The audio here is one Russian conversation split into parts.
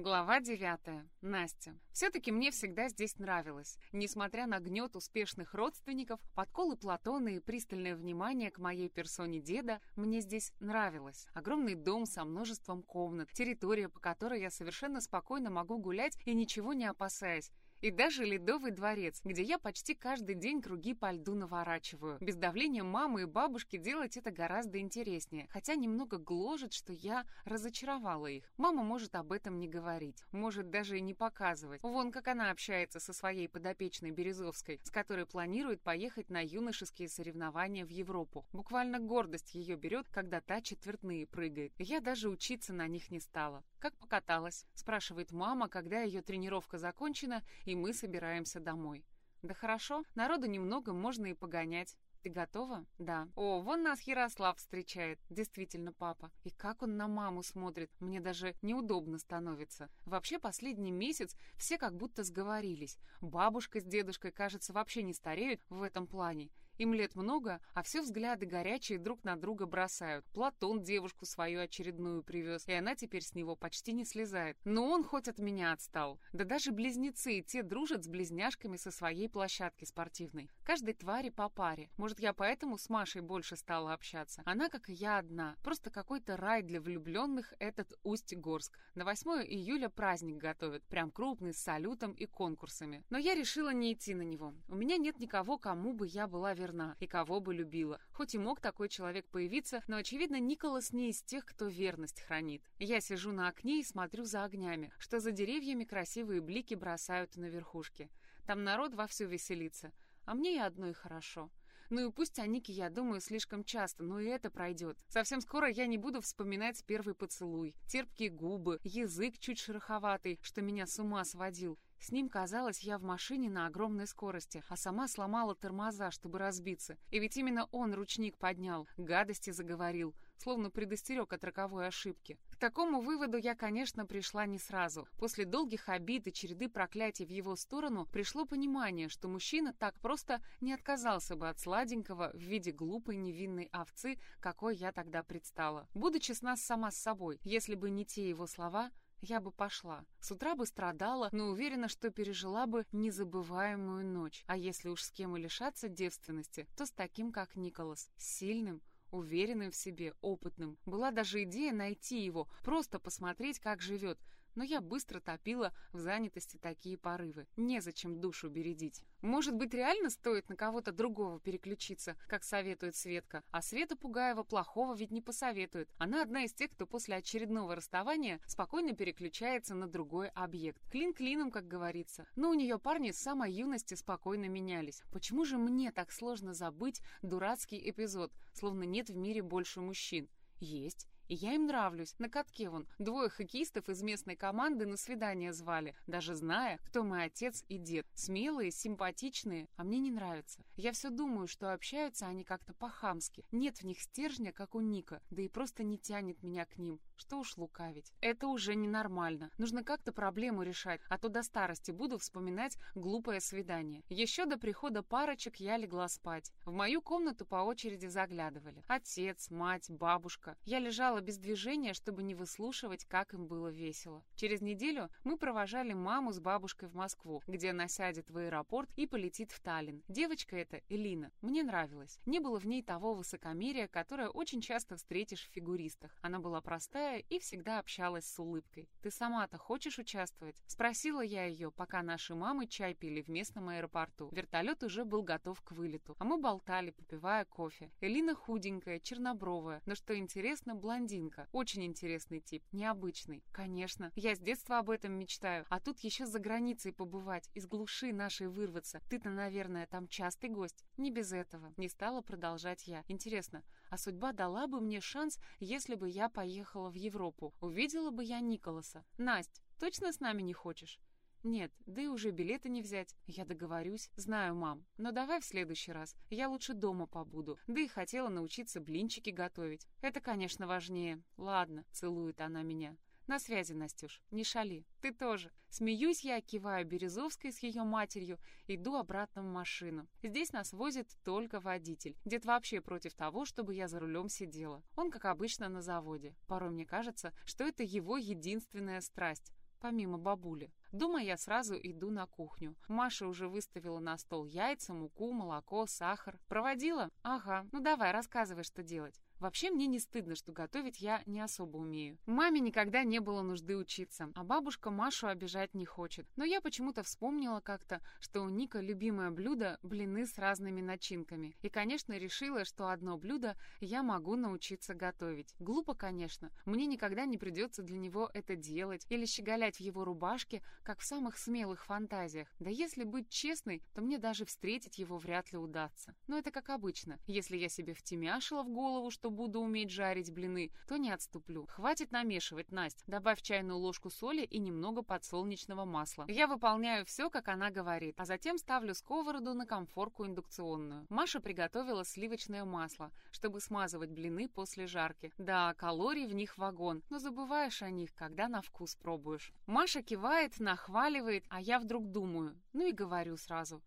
Глава 9. Настя. Все-таки мне всегда здесь нравилось. Несмотря на гнет успешных родственников, подколы Платона и пристальное внимание к моей персоне деда, мне здесь нравилось. Огромный дом со множеством комнат, территория, по которой я совершенно спокойно могу гулять и ничего не опасаясь. И даже Ледовый дворец, где я почти каждый день круги по льду наворачиваю. Без давления мамы и бабушки делать это гораздо интереснее, хотя немного гложет, что я разочаровала их. Мама может об этом не говорить, может даже и не показывать. Вон как она общается со своей подопечной Березовской, с которой планирует поехать на юношеские соревнования в Европу. Буквально гордость ее берет, когда та четвертные прыгает. Я даже учиться на них не стала. «Как покаталась?» — спрашивает мама, когда ее тренировка закончена, и мы собираемся домой. «Да хорошо, народу немного, можно и погонять». «Ты готова?» «Да». «О, вон нас Ярослав встречает». «Действительно, папа. И как он на маму смотрит, мне даже неудобно становится. Вообще, последний месяц все как будто сговорились. Бабушка с дедушкой, кажется, вообще не стареют в этом плане. Им лет много, а все взгляды горячие друг на друга бросают. Платон девушку свою очередную привез, и она теперь с него почти не слезает. Но он хоть от меня отстал. Да даже близнецы и те дружат с близняшками со своей площадки спортивной. Каждой твари по паре. Может, я поэтому с Машей больше стала общаться. Она, как и я, одна. Просто какой-то рай для влюбленных этот Усть-Горск. На 8 июля праздник готовят. Прям крупный, с салютом и конкурсами. Но я решила не идти на него. У меня нет никого, кому бы я была верна верна и кого бы любила. Хоть и мог такой человек появиться, но, очевидно, Николас не из тех, кто верность хранит. Я сижу на окне и смотрю за огнями, что за деревьями красивые блики бросают на верхушке. Там народ вовсю веселится, а мне и одной хорошо. Ну и пусть о Нике я думаю слишком часто, но и это пройдет. Совсем скоро я не буду вспоминать первый поцелуй, терпкие губы, язык чуть шероховатый, что меня с ума сводил, с ним, казалось, я в машине на огромной скорости, а сама сломала тормоза, чтобы разбиться. И ведь именно он ручник поднял, гадости заговорил, словно предостерег от роковой ошибки. К такому выводу я, конечно, пришла не сразу. После долгих обид и череды проклятий в его сторону пришло понимание, что мужчина так просто не отказался бы от сладенького в виде глупой невинной овцы, какой я тогда предстала. Буду честна сама с собой, если бы не те его слова, я бы пошла. С утра бы страдала, но уверена, что пережила бы незабываемую ночь. А если уж с кем и лишаться девственности, то с таким, как Николас, сильным, уверенным в себе, опытным. Была даже идея найти его, просто посмотреть, как живет, но я быстро топила в занятости такие порывы. Незачем душу бередить. Может быть, реально стоит на кого-то другого переключиться, как советует Светка, а Света Пугаева плохого ведь не посоветует. Она одна из тех, кто после очередного расставания спокойно переключается на другой объект. Клин клином, как говорится. Но у нее парни с самой юности спокойно менялись. Почему же мне так сложно забыть дурацкий эпизод, словно нет в мире больше мужчин? Есть. И я им нравлюсь. На катке вон двое хоккеистов из местной команды на свидание звали, даже зная, кто мой отец и дед. Смелые, симпатичные, а мне не нравятся. Я все думаю, что общаются они как-то по-хамски. Нет в них стержня, как у Ника, да и просто не тянет меня к ним. Что уж лукавить. Это уже ненормально. Нужно как-то проблему решать, а то до старости буду вспоминать глупое свидание. Еще до прихода парочек я легла спать. В мою комнату по очереди заглядывали. Отец, мать, бабушка. Я лежала без движения, чтобы не выслушивать, как им было весело. Через неделю мы провожали маму с бабушкой в Москву, где она сядет в аэропорт и полетит в Таллин. Девочка эта, Элина, мне нравилась. Не было в ней того высокомерия, которое очень часто встретишь в фигуристах. Она была простая и всегда общалась с улыбкой. «Ты сама-то хочешь участвовать?» Спросила я ее, пока наши мамы чай пили в местном аэропорту. Вертолет уже был готов к вылету, а мы болтали, попивая кофе. Элина худенькая, чернобровая, но что интересно, блондинка. Очень интересный тип, необычный. Конечно, я с детства об этом мечтаю. А тут еще за границей побывать, из глуши нашей вырваться. Ты-то, наверное, там частый гость. Не без этого. Не стала продолжать я. Интересно, а судьба дала бы мне шанс, если бы я поехала в Европу? Увидела бы я Николаса. Насть, точно с нами не хочешь? «Нет, да и уже билеты не взять. Я договорюсь. Знаю, мам. Но давай в следующий раз. Я лучше дома побуду. Да и хотела научиться блинчики готовить. Это, конечно, важнее. Ладно», — целует она меня. «На связи, Настюш. Не шали. Ты тоже». Смеюсь я, киваю Березовской с ее матерью, иду обратно в машину. Здесь нас возит только водитель. Дед вообще против того, чтобы я за рулем сидела. Он, как обычно, на заводе. Порой мне кажется, что это его единственная страсть. помимо бабули. Дома я сразу иду на кухню. Маша уже выставила на стол яйца, муку, молоко, сахар. Проводила? Ага. Ну давай, рассказывай, что делать. Вообще мне не стыдно, что готовить я не особо умею. Маме никогда не было нужды учиться, а бабушка Машу обижать не хочет. Но я почему-то вспомнила как-то, что у Ника любимое блюдо – блины с разными начинками. И, конечно, решила, что одно блюдо я могу научиться готовить. Глупо, конечно. Мне никогда не придется для него это делать или щеголять в его рубашке, как в самых смелых фантазиях. Да если быть честной, то мне даже встретить его вряд ли удастся. Но это как обычно. Если я себе втемяшила в голову, что что буду уметь жарить блины, то не отступлю. Хватит намешивать, Настя. Добавь чайную ложку соли и немного подсолнечного масла. Я выполняю все, как она говорит, а затем ставлю сковороду на комфорку индукционную. Маша приготовила сливочное масло, чтобы смазывать блины после жарки. Да, калорий в них вагон, но забываешь о них, когда на вкус пробуешь. Маша кивает, нахваливает, а я вдруг думаю, ну и говорю сразу.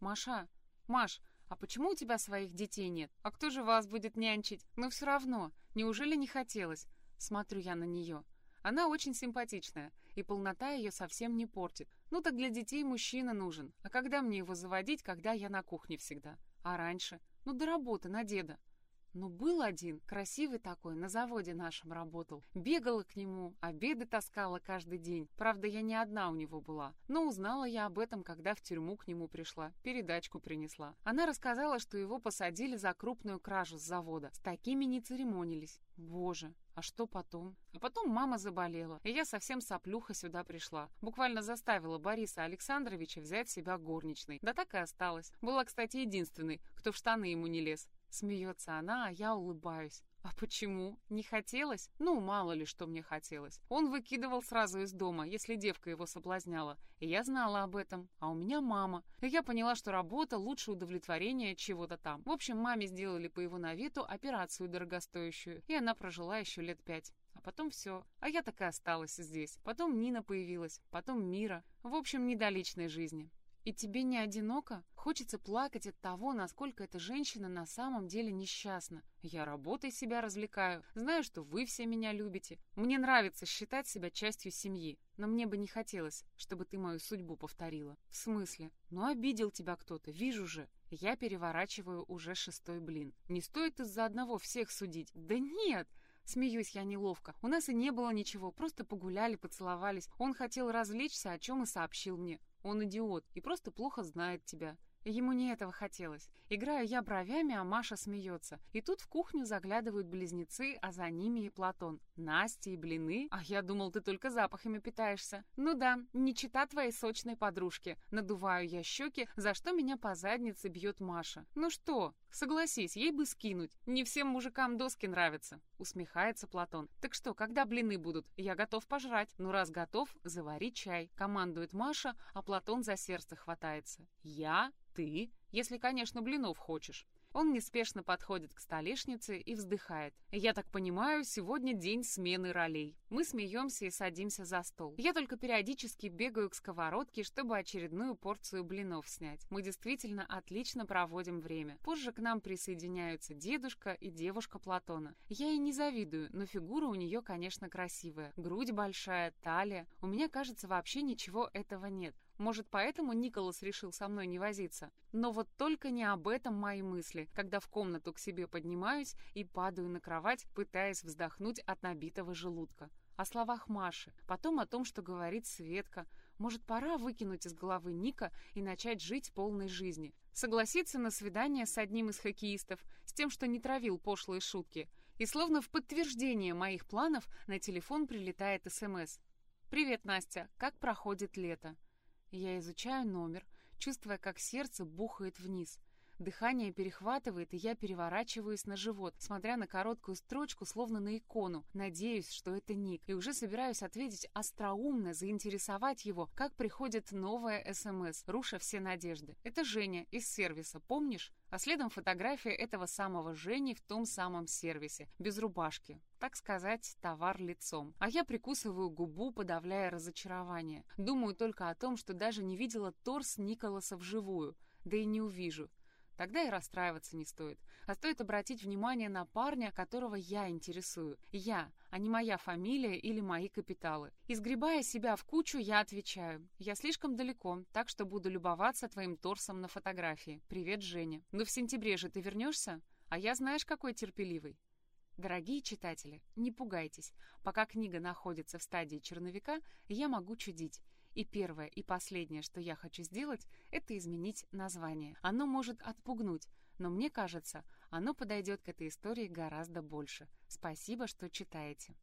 «Маша, Маш, «А почему у тебя своих детей нет? А кто же вас будет нянчить? Но все равно, неужели не хотелось?» Смотрю я на нее. Она очень симпатичная, и полнота ее совсем не портит. Ну так для детей мужчина нужен. А когда мне его заводить, когда я на кухне всегда? А раньше? Ну до работы, на деда. Но был один, красивый такой, на заводе нашем работал. Бегала к нему, обеды таскала каждый день. Правда, я не одна у него была. Но узнала я об этом, когда в тюрьму к нему пришла. Передачку принесла. Она рассказала, что его посадили за крупную кражу с завода. С такими не церемонились. Боже, а что потом? А потом мама заболела, и я совсем соплюха сюда пришла. Буквально заставила Бориса Александровича взять себя горничной. Да так и осталась. Была, кстати, единственной, кто в штаны ему не лез. Смеется она, а я улыбаюсь. А почему? Не хотелось? Ну, мало ли, что мне хотелось. Он выкидывал сразу из дома, если девка его соблазняла. И я знала об этом. А у меня мама. И я поняла, что работа лучше удовлетворения чего-то там. В общем, маме сделали по его навету операцию дорогостоящую. И она прожила еще лет пять. А потом все. А я так и осталась здесь. Потом Нина появилась. Потом Мира. В общем, не до личной жизни. И тебе не одиноко? Хочется плакать от того, насколько эта женщина на самом деле несчастна. Я работой себя развлекаю, знаю, что вы все меня любите. Мне нравится считать себя частью семьи, но мне бы не хотелось, чтобы ты мою судьбу повторила. В смысле? Ну обидел тебя кто-то, вижу же. Я переворачиваю уже шестой блин. Не стоит из-за одного всех судить. Да нет! Смеюсь я неловко. У нас и не было ничего, просто погуляли, поцеловались. Он хотел развлечься, о чем и сообщил мне. Он идиот и просто плохо знает тебя. Ему не этого хотелось. Играю я бровями, а Маша смеется. И тут в кухню заглядывают близнецы, а за ними и Платон. Настя и блины? А я думал, ты только запахами питаешься. Ну да, не чита твоей сочной подружки. Надуваю я щеки, за что меня по заднице бьет Маша. Ну что, согласись, ей бы скинуть. Не всем мужикам доски нравятся. Усмехается Платон. Так что, когда блины будут? Я готов пожрать. Ну раз готов, завари чай. Командует Маша, а Платон за сердце хватается. Я ты, если, конечно, блинов хочешь. Он неспешно подходит к столешнице и вздыхает. «Я так понимаю, сегодня день смены ролей. Мы смеемся и садимся за стол. Я только периодически бегаю к сковородке, чтобы очередную порцию блинов снять. Мы действительно отлично проводим время. Позже к нам присоединяются дедушка и девушка Платона. Я ей не завидую, но фигура у нее, конечно, красивая. Грудь большая, талия. У меня, кажется, вообще ничего этого нет. Может, поэтому Николас решил со мной не возиться? Но вот только не об этом мои мысли, когда в комнату к себе поднимаюсь и падаю на кровать, пытаясь вздохнуть от набитого желудка. О словах Маши, потом о том, что говорит Светка. Может, пора выкинуть из головы Ника и начать жить полной жизни. Согласиться на свидание с одним из хоккеистов, с тем, что не травил пошлые шутки. И словно в подтверждение моих планов на телефон прилетает СМС. «Привет, Настя, как проходит лето?» Я изучаю номер, чувствуя, как сердце бухает вниз. Дыхание перехватывает, и я переворачиваюсь на живот, смотря на короткую строчку, словно на икону. Надеюсь, что это Ник. И уже собираюсь ответить остроумно, заинтересовать его, как приходит новая СМС, руша все надежды. Это Женя из сервиса, помнишь? А следом фотография этого самого Жени в том самом сервисе, без рубашки. Так сказать, товар лицом. А я прикусываю губу, подавляя разочарование. Думаю только о том, что даже не видела торс Николаса вживую. Да и не увижу. Тогда и расстраиваться не стоит. А стоит обратить внимание на парня, которого я интересую. Я, а не моя фамилия или мои капиталы. Изгребая себя в кучу, я отвечаю. Я слишком далеко, так что буду любоваться твоим торсом на фотографии. Привет, Женя. Ну в сентябре же ты вернешься? А я знаешь, какой терпеливый. Дорогие читатели, не пугайтесь. Пока книга находится в стадии черновика, я могу чудить. И первое, и последнее, что я хочу сделать, это изменить название. Оно может отпугнуть, но мне кажется, оно подойдет к этой истории гораздо больше. Спасибо, что читаете.